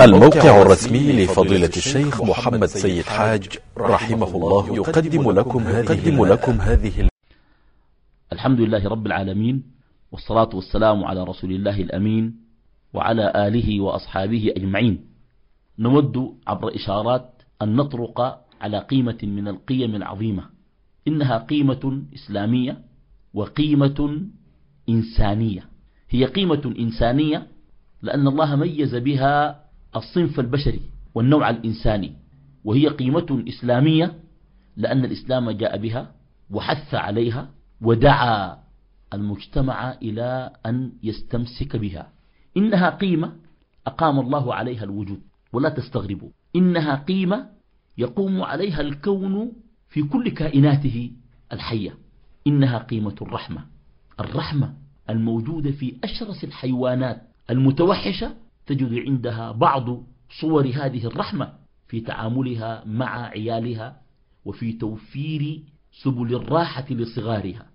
الموقع الرسمي لفضيلة الشيخ محمد سيد حاج رحمه الله يقدم لكم هذه, لكم هذه الحمد لله رب العالمين والصلاة والسلام على رسول الله الأمين وعلى آله وأصحابه أجمعين. نود عبر إشارات أن نطرق على قيمة من القيم العظيمة. إنها قيمة إسلامية وقيمة إنسانية. هي قيمة إنسانية لأن الله ميز بها الصنف البشري والنوع الإنساني وهي قيمة إسلامية لأن الإسلام جاء بها وحث عليها ودعا المجتمع إلى أن يستمسك بها. إنها قيمة أقام الله عليها الوجود ولا تستغربوا. إنها قيمة يقوم عليها الكون في كل كائناته الحية. إنها قيمة الرحمة. الرحمة الموجودة في أشرس الحيوانات المتوحشة تجد عندها بعض صور هذه الرحمة في تعاملها مع عيالها وفي توفير سبل الراحة لصغارها.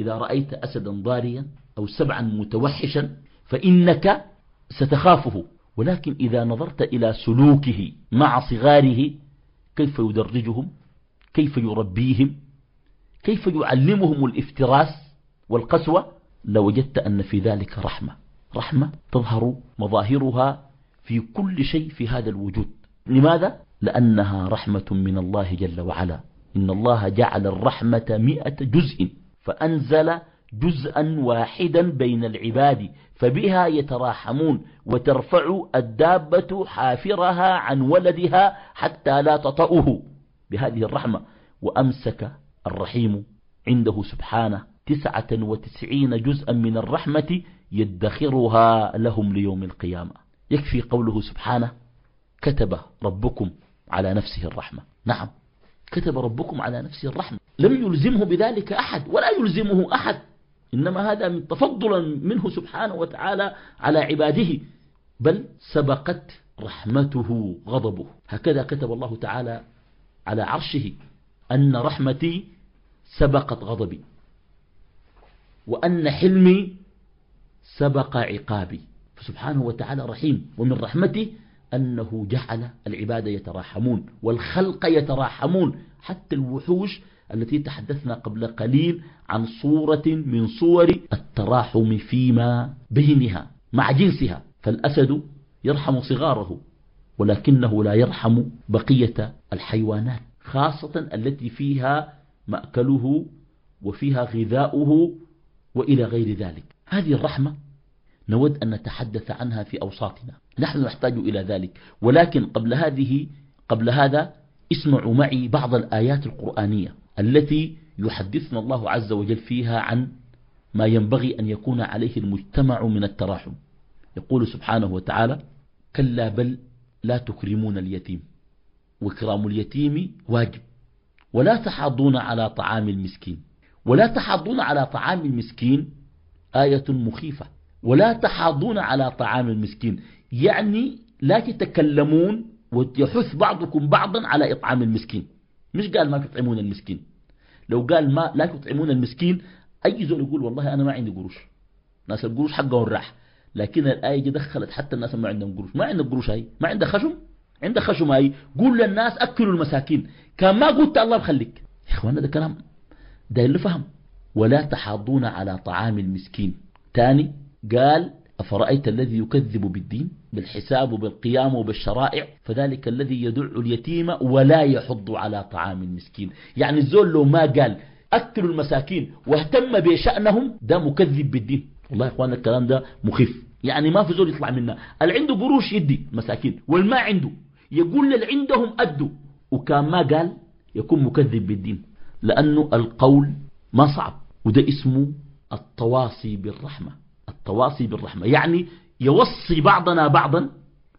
إذا رأيت أسدا ضاريا أو سبعا متوحشا فإنك ستخافه. ولكن إذا نظرت إلى سلوكه مع صغاره كيف يدرجهم؟ كيف يربيهم؟ كيف يعلمهم الافتراس والقسوة؟ لوجدت أن في ذلك رحمة. رحمة تظهر مظاهرها في كل شيء في هذا الوجود. لماذا؟ لأنها رحمة من الله جل وعلا. إن الله جعل الرحمة مئة جزء فأنزل جزءا واحدا بين العباد فبها يتراحمون وترفع الدابة حافرها عن ولدها حتى لا تطأه. بهذه الرحمة وأمسك الرحيم عنده سبحانه تسعة وتسعين جزءا من الرحمة يدخرها لهم ليوم القيامة. يكفي قوله سبحانه كتب ربكم على نفسه الرحمة. نعم كتب ربكم على نفسه الرحمة. لم يلزمه بذلك أحد ولا يلزمه أحد. إنما هذا من تفضلا منه سبحانه وتعالى على عباده. بل سبقت رحمته غضبه. هكذا كتب الله تعالى على عرشه أن رحمتي سبقت غضبي وأن حلمي سبق عقابي. فسبحانه وتعالى رحيم. ومن رحمته أنه جعل العباد يتراحمون والخلق يتراحمون. حتى الوحوش التي تحدثنا قبل قليل عن صورة من صور التراحم فيما بينها مع جنسها. فالأسد يرحم صغاره ولكنه لا يرحم بقية الحيوانات خاصة التي فيها مأكله وفيها غذاؤه وإلى غير ذلك. هذه الرحمة نود أن نتحدث عنها في أوساطنا. نحن نحتاج إلى ذلك. ولكن قبل هذه قبل هذا اسمعوا معي بعض الآيات القرآنية التي يحدثنا الله عز وجل فيها عن ما ينبغي أن يكون عليه المجتمع من التراحم. يقول سبحانه وتعالى كلا بل لا تكرمون اليتيم. وإكرام اليتيم واجب. ولا تحاضون على طعام المسكين. ولا تحاضون على طعام المسكين آية مخيفة. ولا تحاضون على طعام المسكين. يعني لا تتكلمون ويحث بعضكم بعضا على إطعام المسكين. مش قال ما تطعمون المسكين. لو قال ما لا تطعمون المسكين أي زول يقول والله أنا ما عندي قروش. ناس القروش حقهم راح. لكن الآية دخلت حتى الناس ما عندهم قروش. ما عندهم قروش هاي؟ ما عندها خشم؟ عندها خشم هاي؟ قول للناس أكلوا المساكين. كان ما قلت الله بخليك. يا إخوانا ده كلام. ده اللي فهم. ولا تحاضون على طعام المسكين. تاني قال أفرأيت الذي يكذب بالدين بالحساب وبالقيام وبالشرائع فذلك الذي يدع اليتيم ولا يحض على طعام المسكين. يعني الزول لو ما قال أكلوا المساكين واهتم بشأنهم ده مكذب بالدين. والله يا إخوان الكلام ده مخيف. يعني ما في زول يطلع منا اللي عنده قروش يدي مساكين والما عنده يقول للي عندهم أدوا وكان ما قال يكون مكذب بالدين. لأنه القول ما صعب وده اسمه التواصي بالرحمة. التواصي بالرحمة. يعني يوصي بعضنا بعضا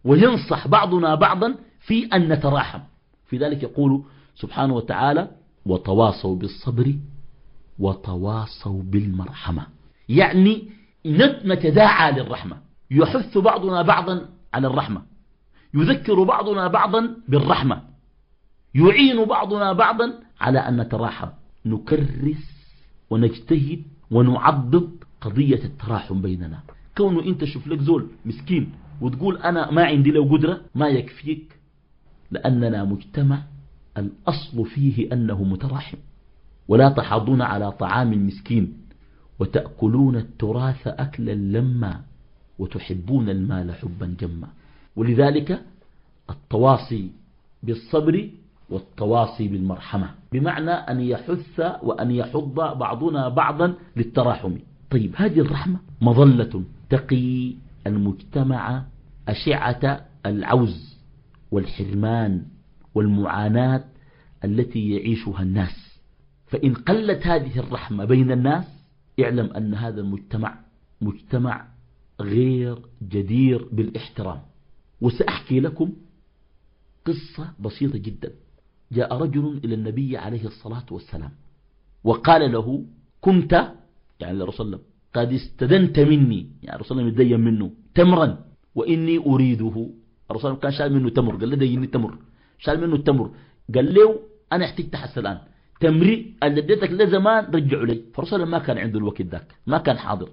وينصح بعضنا بعضا في أن نتراحم. في ذلك يقول سبحانه وتعالى وتواصوا بالصبر وتواصوا بالمرحمة. يعني نتداعى للرحمة. يحث بعضنا بعضا على الرحمة. يذكر بعضنا بعضا بالرحمة. يعين بعضنا بعضا على أن نتراحم. نكرس ونجتهد ونعضد قضية التراحم بيننا. كونه أنت شوف لك زول مسكين وتقول أنا ما عندي له قدرة ما يكفيك لأننا مجتمع الأصل فيه أنه متراحم. ولا تحاضون على طعام مسكين وتأكلون التراث أكلا لما وتحبون المال حبا جما. ولذلك التواصي بالصبر والتواصي بالمرحمة بمعنى أن يحث وأن يحض بعضنا بعضا للتراحم. طيب هذه الرحمة مظلة تقي المجتمع أشعة العوز والحرمان والمعاناة التي يعيشها الناس. فإن قلت هذه الرحمة بين الناس اعلم أن هذا المجتمع مجتمع غير جدير بالاحترام. وسأحكي لكم قصة بسيطة جدا. جاء رجل إلى النبي عليه الصلاة والسلام وقال له كنت يعني الرسول الله قد استدنت مني. يعني الرسول الله متدين منه تمرا. وإني أريده. الرسول كان شال منه تمر. قال له ديني تمر. شال منه التمر. قال له أنا احتجت حس الآن. تمري اللي اديتك لزمان رجعوا لي. فالرسول ما كان عنده الوقت ذاك. ما كان حاضر.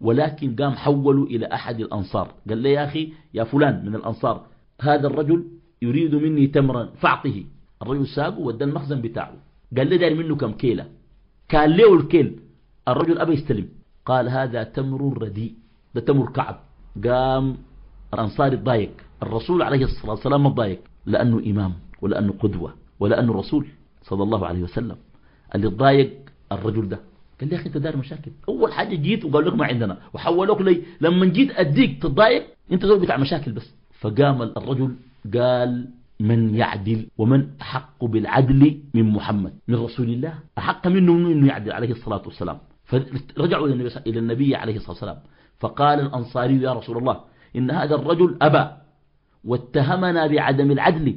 ولكن قام حوله إلى أحد الأنصار. قال لي يا أخي يا فلان من الأنصار هذا الرجل يريد مني تمرا. فاعطه الرجل ساقه ودى المخزن بتاعه. قال لي داير منه كم كيلة. كان له الكيل. الرجل أبى يستلم. قال هذا تمر رديء ده تمر كعب. قام الأنصار الضايق. الرسول عليه الصلاة والسلام الضايق. لأنه إمام ولأنه قدوة ولأنه رسول صلى الله عليه وسلم. اللي ضايق الرجل ده. قال لي يا أخي أنت دار مشاكل. أول حاجة جيت وقال لك ما عندنا. وحولوك لي. لما جيت أديك تضايق أنت زول بتاع مشاكل بس. فقام الرجل قال من يعدل ومن أحق بالعدل من محمد من رسول الله. أحق منه منه يعدل عليه الصلاة والسلام. فرجعوا إلى النبي عليه الصلاة والسلام. فقال الأنصاري يا رسول الله إن هذا الرجل أبى واتهمنا بعدم العدل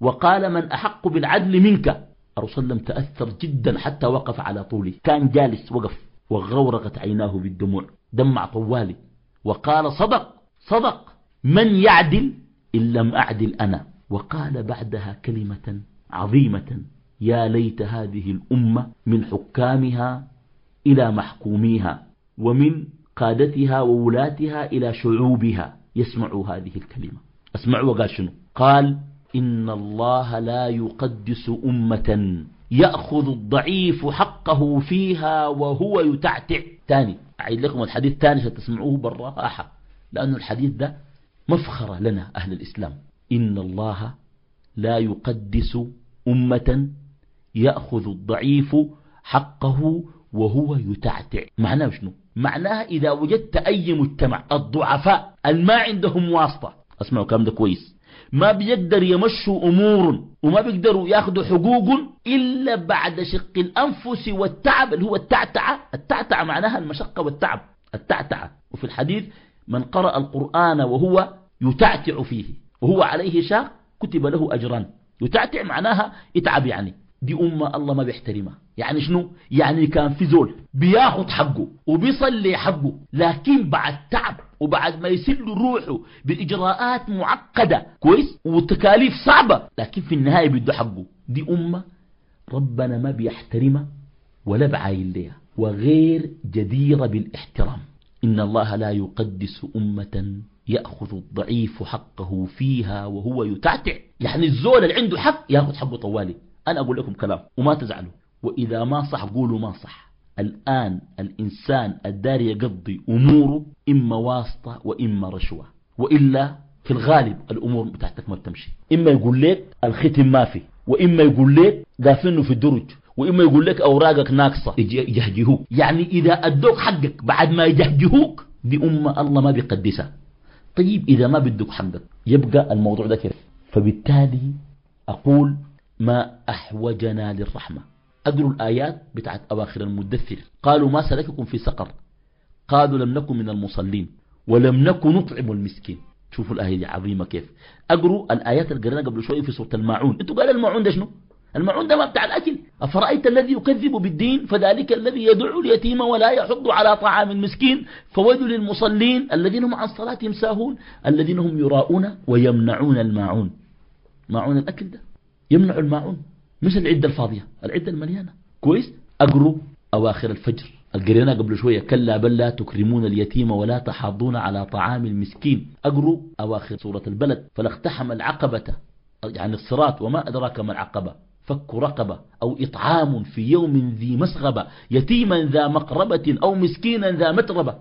وقال من أحق بالعدل منك. الرسول لم تأثر جدا حتى وقف على طوله. كان جالس وقف وغورقت عيناه بالدموع دمع طوالي وقال صدق صدق من يعدل إن لم أعدل أنا. وقال بعدها كلمة عظيمة يا ليت هذه الأمة من حكامها إلى محكوميها ومن قادتها وولاتها إلى شعوبها. يسمعوا هذه الكلمة. أسمعوا وقال شنو؟ قال إن الله لا يقدس أمة يأخذ الضعيف حقه فيها وهو يتعتع. تاني أعيد لكم الحديث تاني ستسمعوه بالراحة لأن الحديث ده مفخرة لنا أهل الإسلام. إن الله لا يقدس أمة يأخذ الضعيف حقه وهو يتعتع. معناه شنو؟ معناها إذا وجدت أي مجتمع الضعفاء الما عندهم واسطة. أسمعوا كلام ده كويس. ما بيقدر يمشوا أمور وما بيقدروا ياخذوا حقوق إلا بعد شق الأنفس والتعب اللي هو التعتعة. التعتعة معناها المشقة والتعب. التعتعة. وفي الحديث من قرأ القرآن وهو يتعتع فيه وهو عليه شاق كتب له أجران. يتعتع معناها اتعب يعني. دي أمة الله ما بيحترمها. يعني شنو؟ يعني كان في زول بياخد حقه وبيصلي حقه لكن بعد تعب وبعد ما يسل روحه بإجراءات معقدة كويس وتكاليف صعبة لكن في النهاية بده حقه. دي أمة ربنا ما بيحترمها ولا بعاين ليها وغير جديرة بالاحترام. إن الله لا يقدس أمة يأخذ الضعيف حقه فيها وهو يتعتع. يعني الزول اللي عنده حق ياخذ حقه طوالي. أنا أقول لكم كلام وما تزعلوا. وإذا ما صح قولوا ما صح. الآن الإنسان الدار يقضي أموره إما واسطة وإما رشوة وإلا في الغالب الأمور بتاعتك ما بتمشي. إما يقول لك الختم ما في وإما يقول لك قافلنه في الدرج وإما يقول لك أوراقك ناقصة. يجهجهوك. يعني إذا أدوك حقك بعد ما يجهجهوك دي أمة الله ما بيقدسها. طيب إذا ما بدك حقك يبقى الموضوع ده كيف؟ فبالتالي أقول ما أحوجنا للرحمة. أقروا الآيات بتاعت أواخر المدثر. قالوا ما سلككم في سقر. قالوا لم نكن من المصلين ولم نكن نطعم المسكين. شوفوا الآية دي عظيمة كيف. أقروا الآيات اللي قرينا قبل شوية في سورة الماعون. أنتوا قال الماعون ده شنو؟ الماعون ده ما بتاع الأكل. أفرأيت الذي يكذب بالدين فذلك الذي يدعو اليتيم ولا يحض على طعام المسكين؟ فويل للمصلين الذين هم عن صلاتهم ساهون الذين هم يراؤون ويمنعون الماعون. ماعون الأكل ده؟ يمنع الماعون مش العدة الفاضية العدة المليانة. كويس؟ أقروا أواخر الفجر. القرينا قبل شوية كلا بل لا تكرمون اليتيم ولا تحاضون على طعام المسكين. أقروا أواخر سورة البلد. فلاقتحم العقبة يعني الصراط وما أدراك ما العقبة. فك رقبة أو إطعام في يوم ذي مسغبة يتيما ذا مقربة أو مسكينا ذا متربة.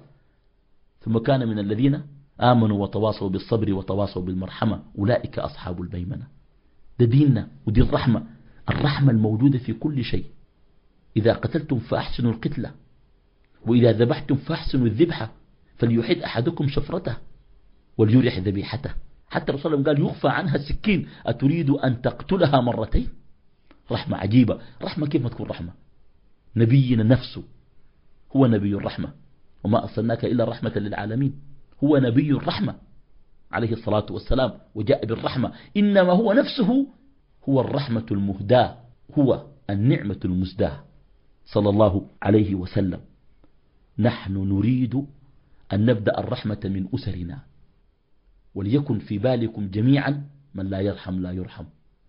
ثم كان من الذين آمنوا وتواصوا بالصبر وتواصوا بالمرحمة. أولئك أصحاب البيمنة. ده ديننا ودي الرحمة. الرحمة الموجودة في كل شيء. إذا قتلتم فأحسنوا القتلة. وإذا ذبحتم فأحسنوا الذبحة. فليحد أحدكم شفرته وليرح ذبيحته. حتى الرسول قال يخفى عنها السكين. أتريد أن تقتلها مرتين؟ رحمة عجيبة. رحمة كيف ما تكون رحمة؟ نبينا نفسه هو نبي الرحمة. وما أرسلناك إلا رحمة للعالمين. هو نبي الرحمة. عليه الصلاة والسلام وجاء بالرحمة. إنما هو نفسه هو الرحمة المهداة هو النعمة المزداة. صلى الله عليه وسلم. نحن نريد أن نبدأ الرحمة من أسرنا. وليكن في بالكم جميعا من لا يرحم لا يرحم.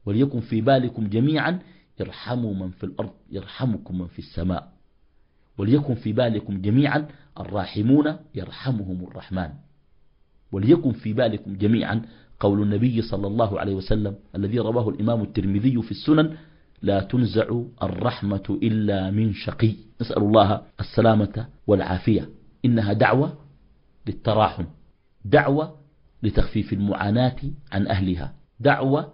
وليكن في بالكم جميعا ارحموا من في الأرض يرحمكم من في السماء. وليكن في بالكم جميعا الراحمون يرحمهم الرحمن. وليكن في بالكم جميعا قول النبي صلى الله عليه وسلم الذي رواه الإمام الترمذي في السنن لا تنزع الرحمة إلا من شقي نسأل الله السلامة والعافية. إنها دعوة للتراحم دعوة لتخفيف المعاناة عن أهلها دعوة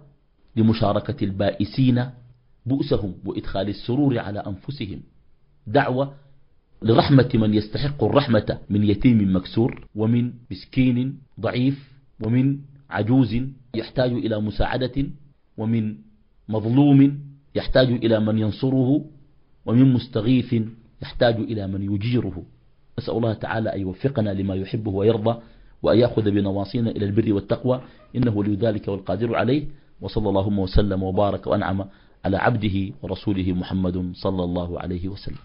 لمشاركة البائسين بؤسهم وإدخال السرور على أنفسهم دعوة لرحمة من يستحق الرحمة من يتيم مكسور ومن مسكين ضعيف ومن عجوز يحتاج إلى مساعدة ومن مظلوم يحتاج إلى من ينصره ومن مستغيث يحتاج إلى من يجيره. نسأل الله تعالى أن يوفقنا لما يحبه ويرضى وأن يأخذ بنواصينا إلى البر والتقوى إنه ولي ذلك والقادر عليه وصلى اللهم وسلم وبارك وأنعم على عبده ورسوله محمد صلى الله عليه وسلم.